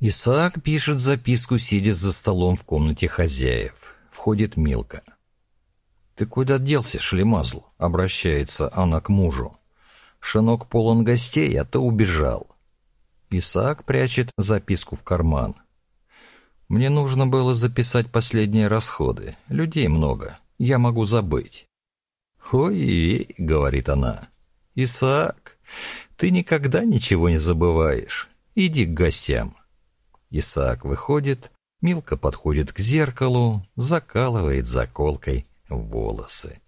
Исаак пишет записку, сидя за столом в комнате хозяев. Входит Милка. «Ты куда делся, шлемазл?» — обращается она к мужу. «Шинок полон гостей, а ты убежал». Исаак прячет записку в карман. «Мне нужно было записать последние расходы. Людей много. Я могу забыть». «Ой, — говорит она, — Исаак, ты никогда ничего не забываешь. Иди к гостям». Исаак выходит, Милка подходит к зеркалу, закалывает заколкой волосы.